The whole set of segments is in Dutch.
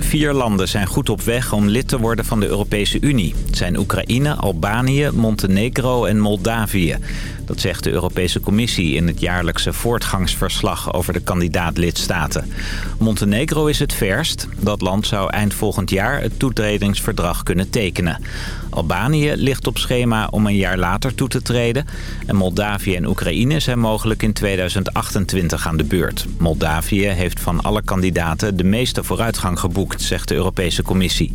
Vier landen zijn goed op weg om lid te worden van de Europese Unie. Het zijn Oekraïne, Albanië, Montenegro en Moldavië. Dat zegt de Europese Commissie in het jaarlijkse voortgangsverslag over de kandidaatlidstaten. Montenegro is het verst. Dat land zou eind volgend jaar het toetredingsverdrag kunnen tekenen. Albanië ligt op schema om een jaar later toe te treden. En Moldavië en Oekraïne zijn mogelijk in 2028 aan de beurt. Moldavië heeft van alle kandidaten de meeste vooruitgang geboekt, zegt de Europese Commissie.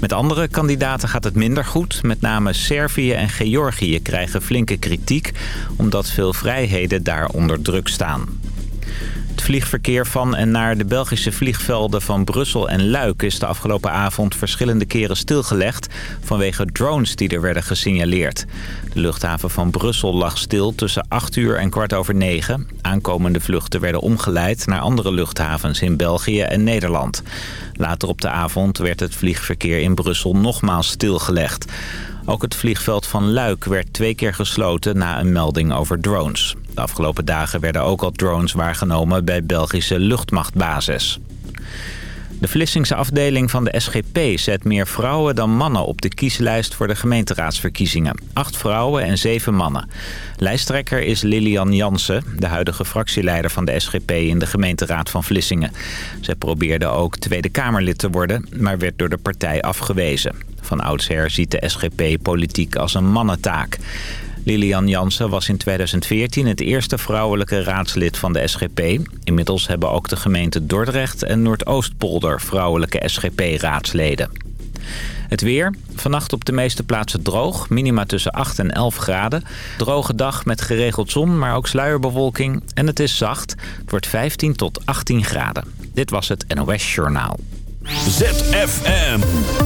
Met andere kandidaten gaat het minder goed. Met name Servië en Georgië krijgen flinke kritiek... omdat veel vrijheden daar onder druk staan. Vliegverkeer van en naar de Belgische vliegvelden van Brussel en Luik... is de afgelopen avond verschillende keren stilgelegd... vanwege drones die er werden gesignaleerd. De luchthaven van Brussel lag stil tussen 8 uur en kwart over 9. Aankomende vluchten werden omgeleid naar andere luchthavens in België en Nederland. Later op de avond werd het vliegverkeer in Brussel nogmaals stilgelegd. Ook het vliegveld van Luik werd twee keer gesloten na een melding over drones. De afgelopen dagen werden ook al drones waargenomen bij Belgische luchtmachtbasis. De Vlissingse afdeling van de SGP zet meer vrouwen dan mannen op de kieslijst voor de gemeenteraadsverkiezingen. Acht vrouwen en zeven mannen. Lijsttrekker is Lilian Jansen, de huidige fractieleider van de SGP in de gemeenteraad van Vlissingen. Zij probeerde ook Tweede Kamerlid te worden, maar werd door de partij afgewezen. Van oudsher ziet de SGP politiek als een mannentaak. Lilian Jansen was in 2014 het eerste vrouwelijke raadslid van de SGP. Inmiddels hebben ook de gemeenten Dordrecht en Noordoostpolder vrouwelijke SGP-raadsleden. Het weer. Vannacht op de meeste plaatsen droog. Minima tussen 8 en 11 graden. Droge dag met geregeld zon, maar ook sluierbewolking. En het is zacht. Het wordt 15 tot 18 graden. Dit was het NOS Journaal. ZFM.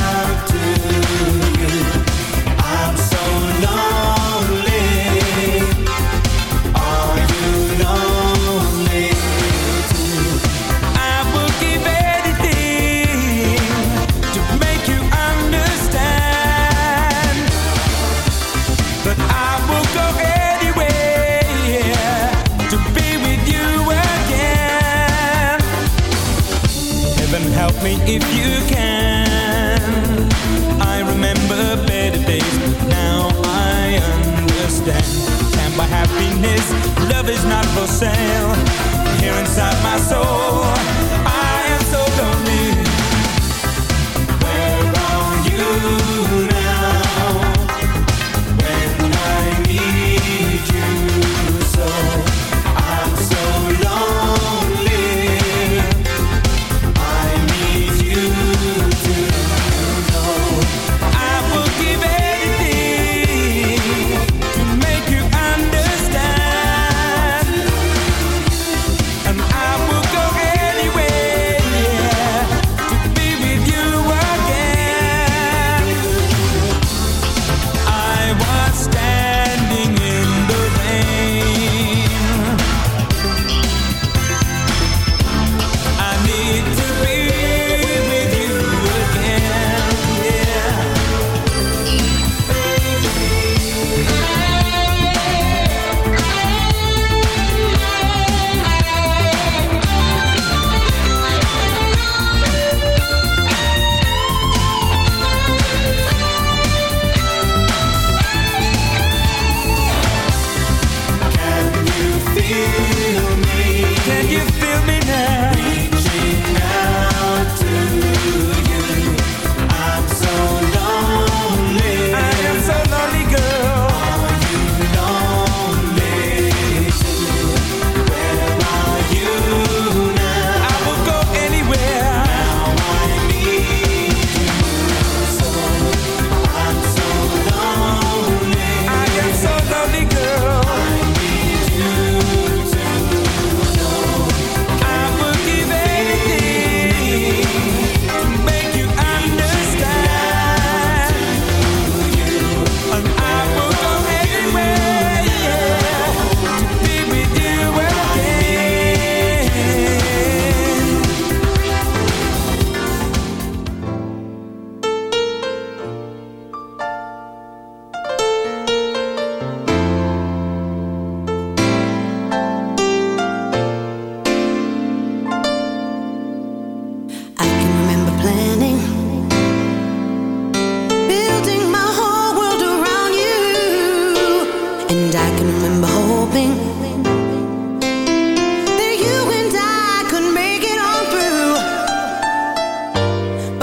inside my soul.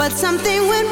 but something went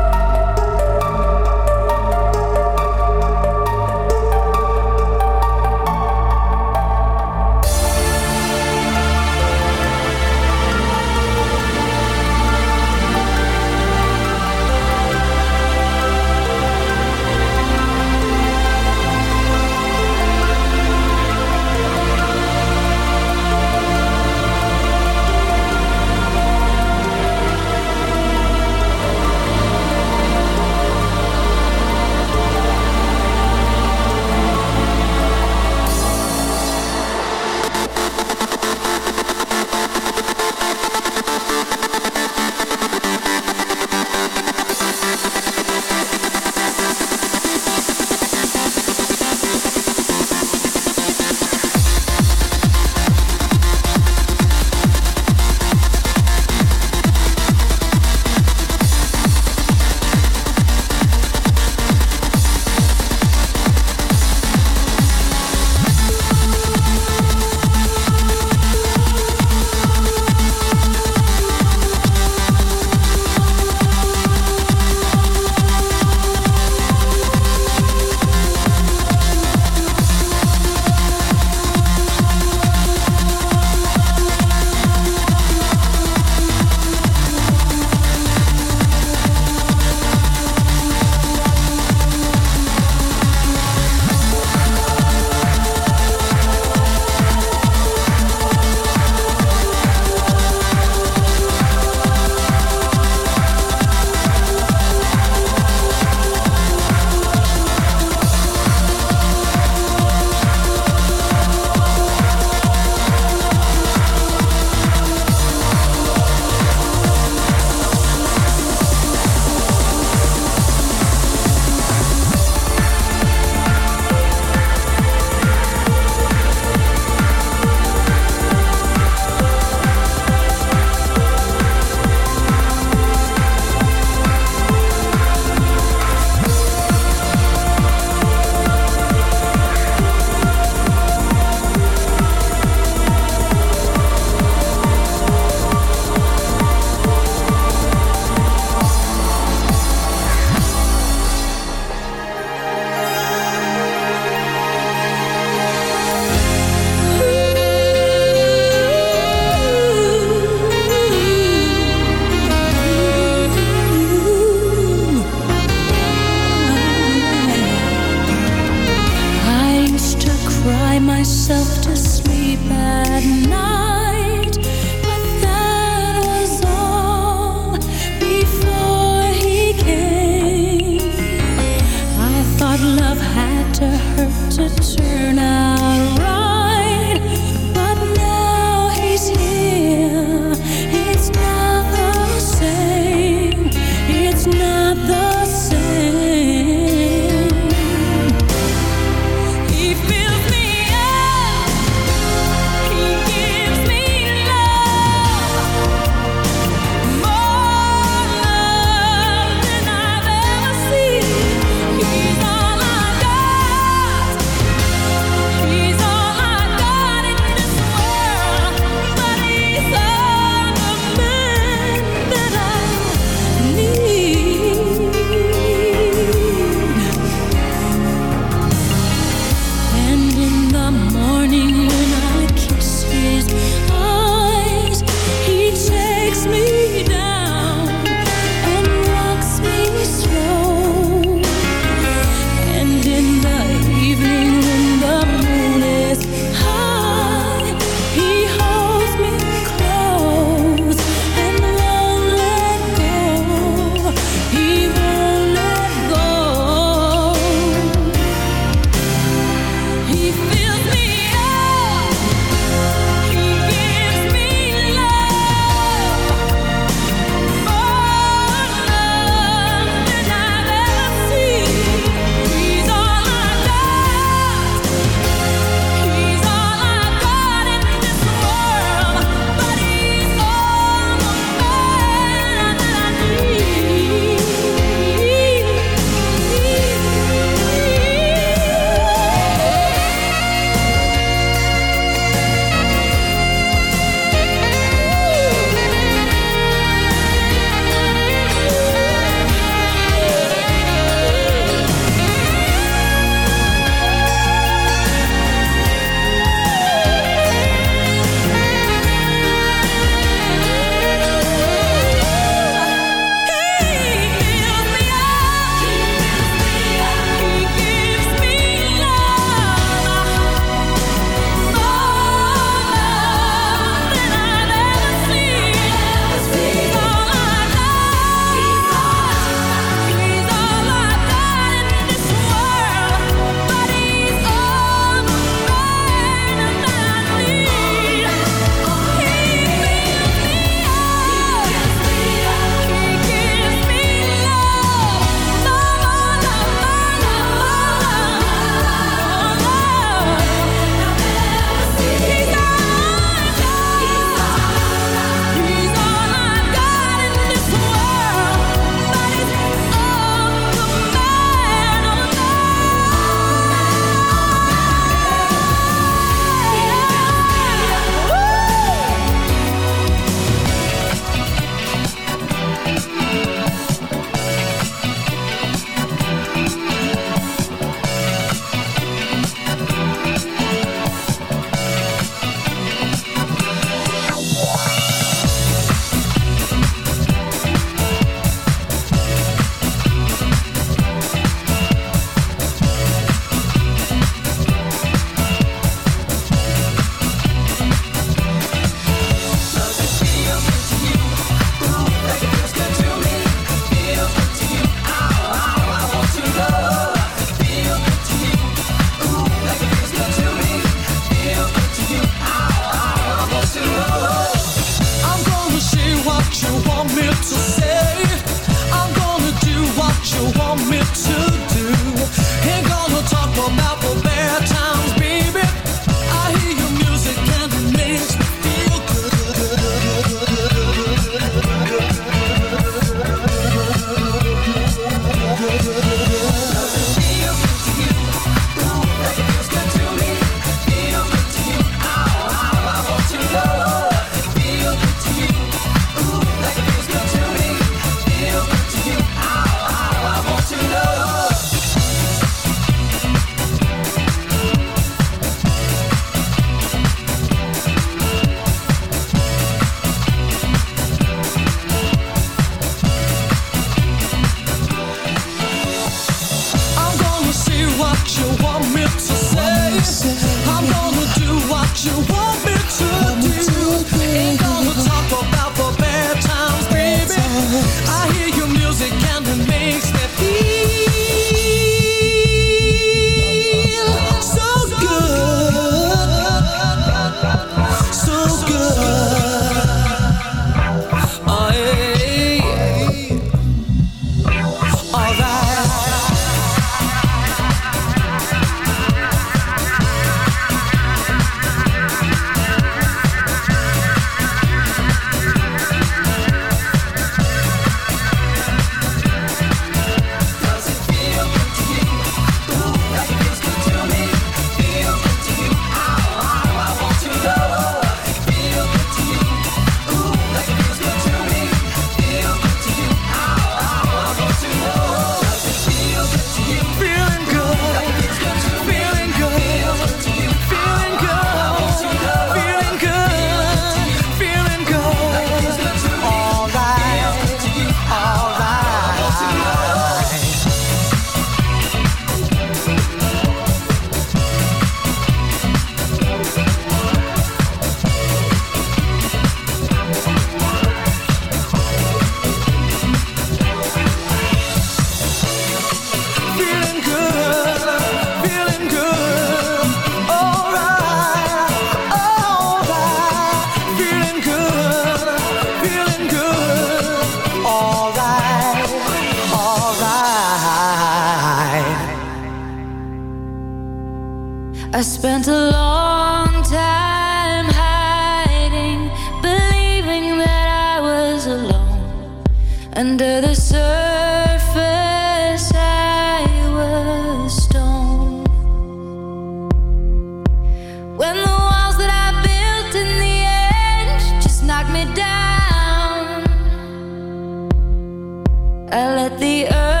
I let the earth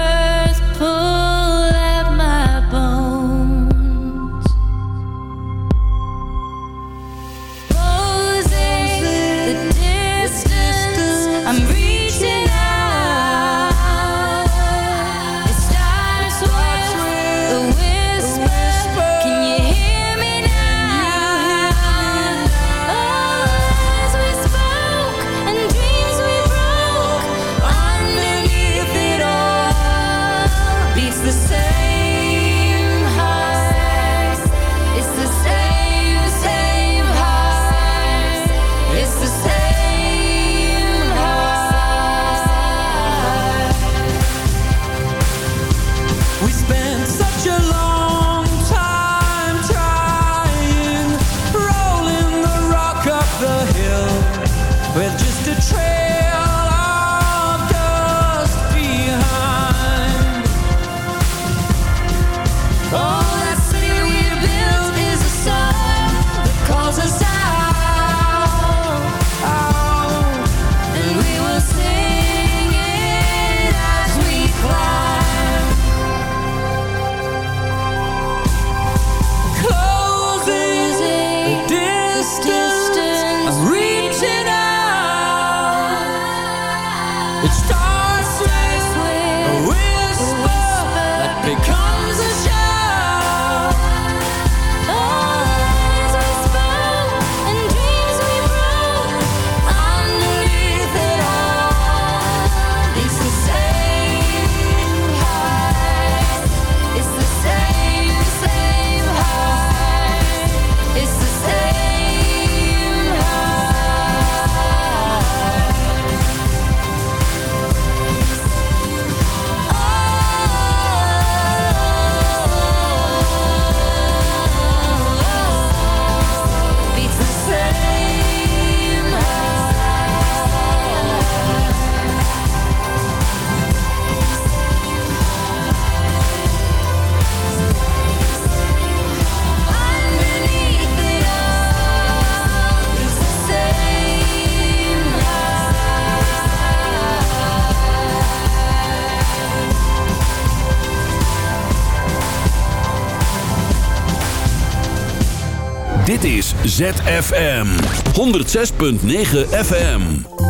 ZFM 106.9 FM.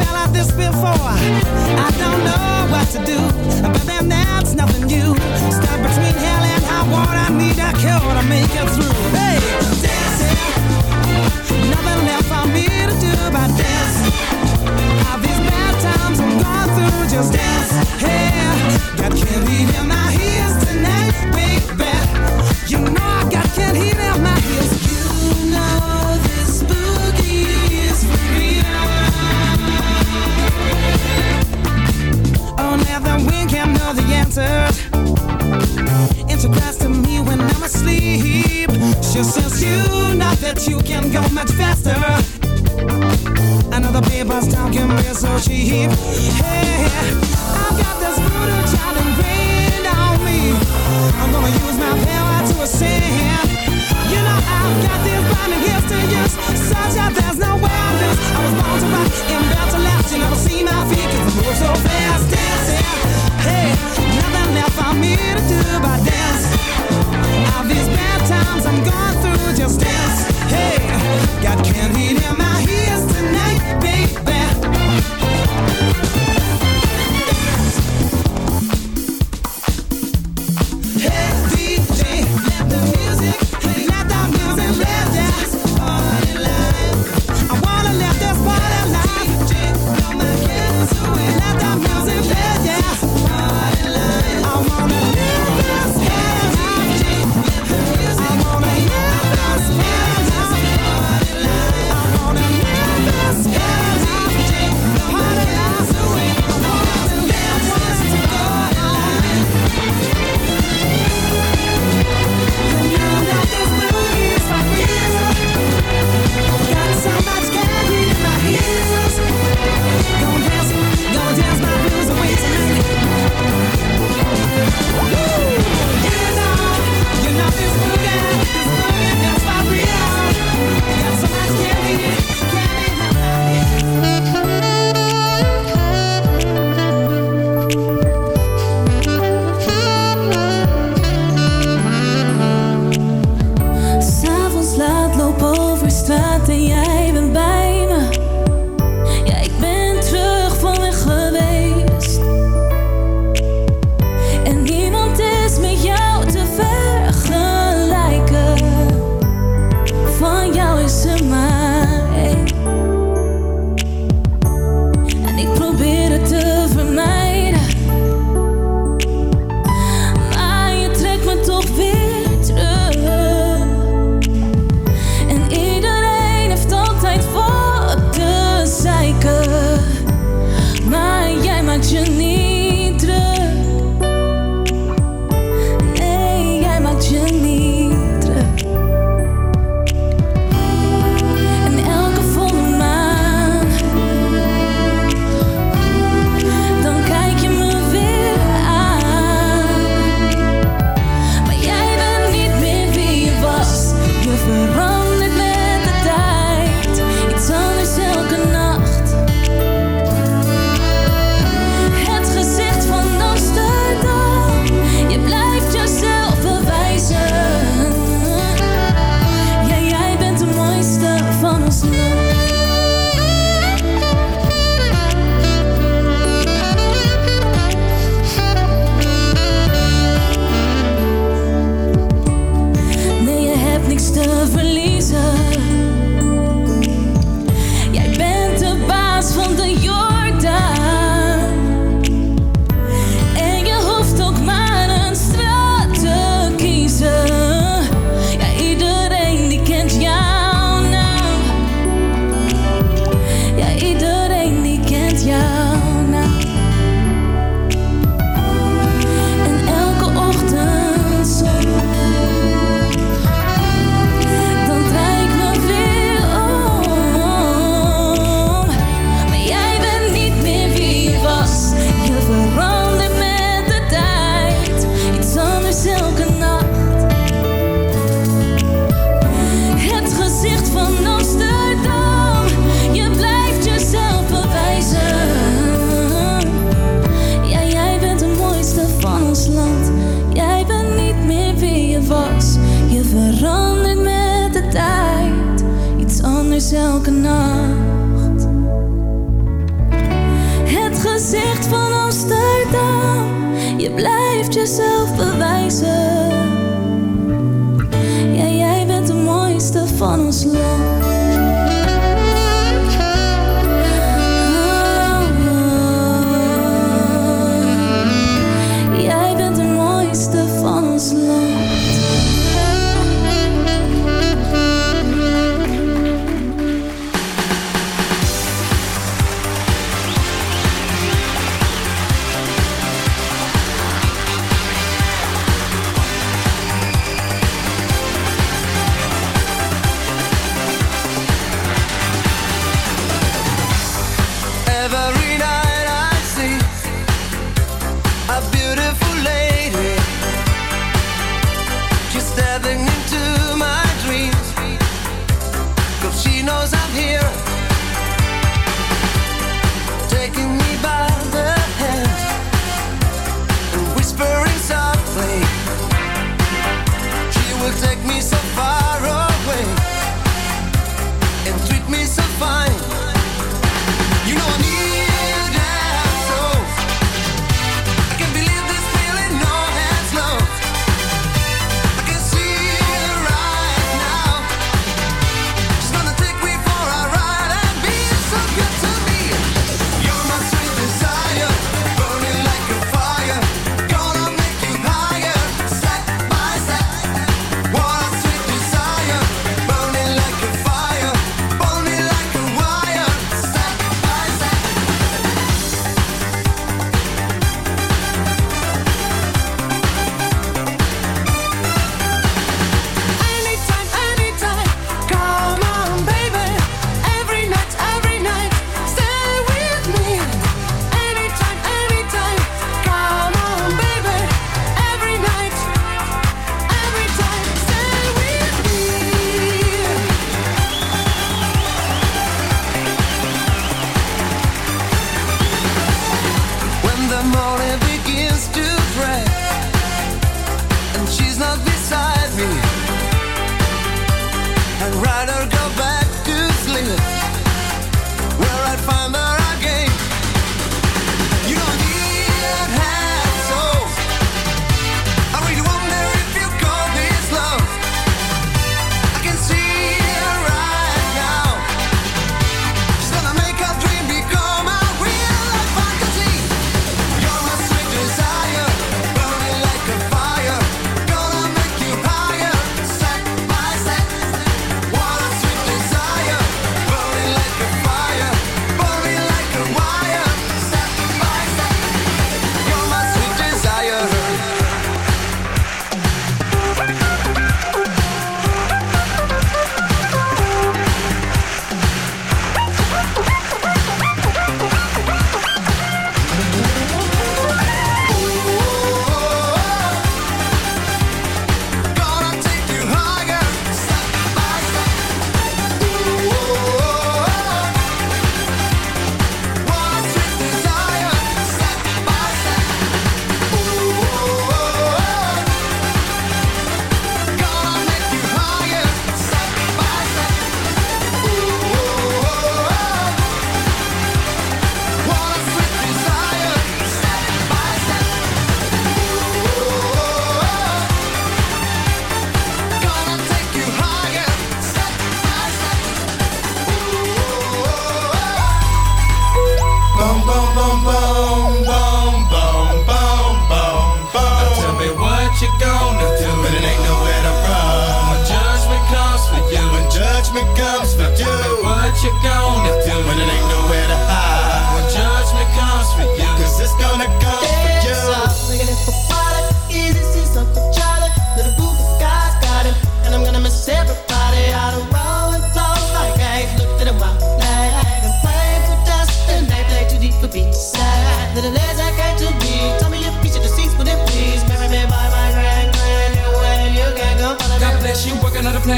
Felt like this before. I don't know what to do, but then that's nothing new. Stuck between hell and high water, I need a cure to make it through. Hey, dancing, nothing left for me to do but dance. All these bad times I'm going through, just dance. Hey, got candy in my ears tonight, baby. Asleep. She you know that you can go much faster. Another paper's talking me so cheap. Hey, I've got this voodoo child ingrained on me. I'm gonna use my power to ascend. You know I've got these blinding gifts to use, such that there's no way. I was born to rock and built to last. You never see my feet 'cause I move so fast, dancing. Hey, nothing left for me to do but dance. All these bad times I'm going through, just. Hey, got candy in my ears tonight, baby.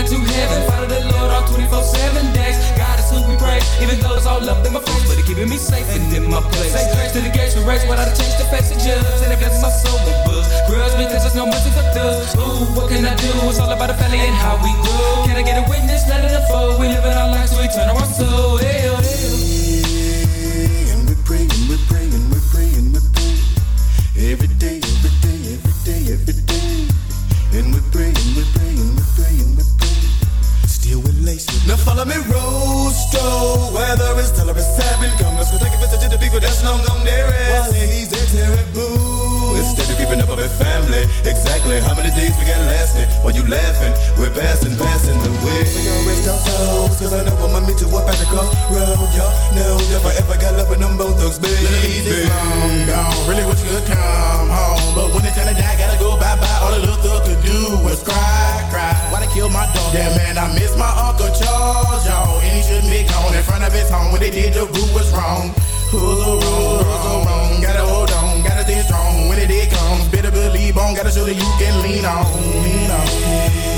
to heaven. follow the Lord all 24-7 days. God is who we praise. Even though it's all up in my face, but it's keeping me safe and in my place. Say grace to the gates we race, but I change the face of judge. And it blesses my soul with books. Grudge because there's no mercy for thugs. Ooh, what can I do? It's all about the family and how we grow. Can I get a witness? Let it unfold. We live in our lives, so we turn our soul. Hey, oh, long on their ass. While he's there, terrible. Instead of keeping up with family, exactly how many days we got lasting? While you laughing, we're passing, passing the way. We gon' rest our souls, cause I know I'ma meet you up at the crossroad. Y'all know if ever got love with them both thugs, baby. Ladies, it's long gone, really wish you could come home. But when it's time to die, gotta go bye-bye. All the little thug could do was cry, cry. Why they kill my dog? Yeah, man, I miss my Uncle Charles, y'all. And he shouldn't be gone in front of his home. When they did, the root was wrong. Who's so wrong? Who's so wrong? Gotta hold on, gotta stay strong. When it comes, better believe on. Gotta show that you can lean on. Lean on.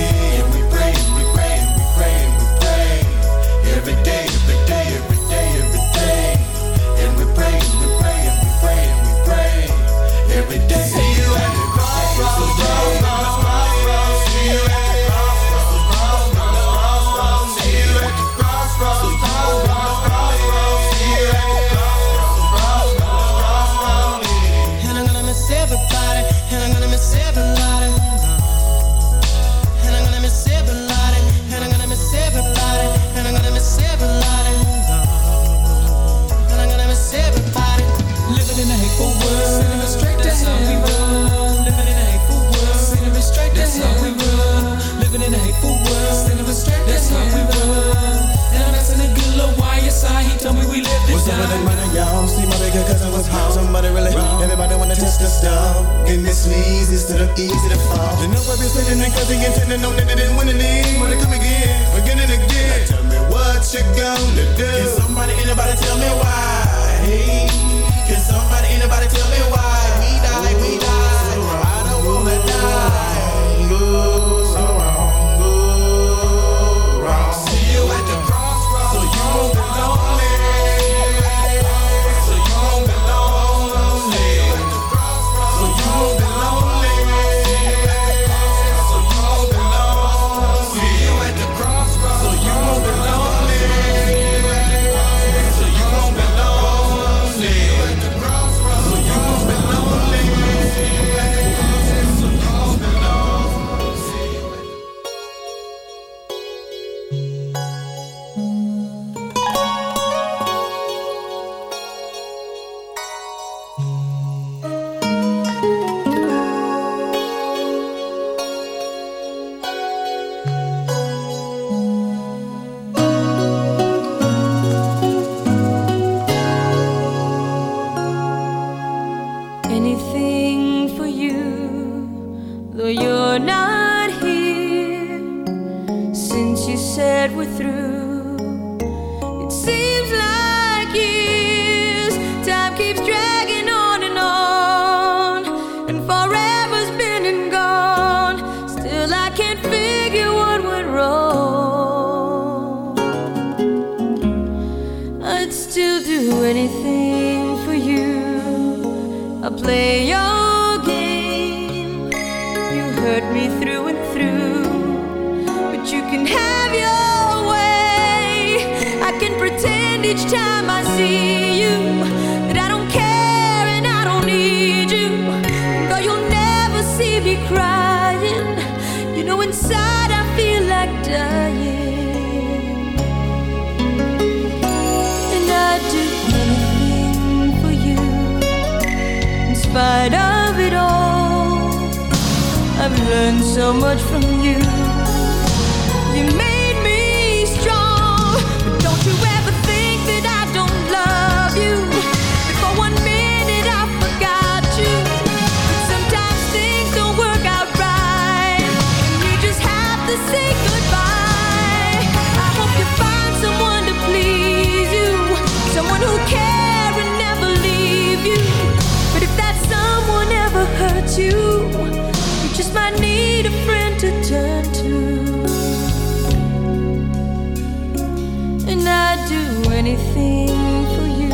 anything for you.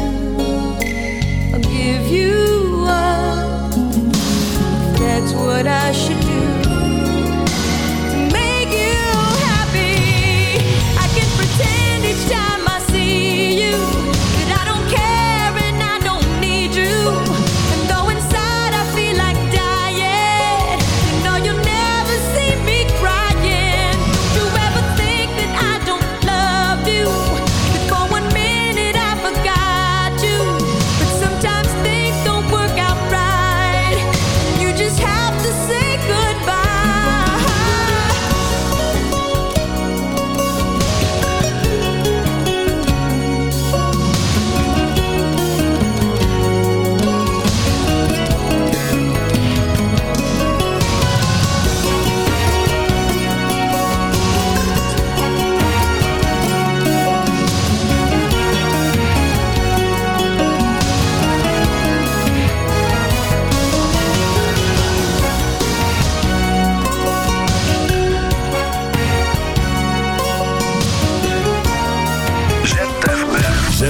I'll give you up. That's what I should do.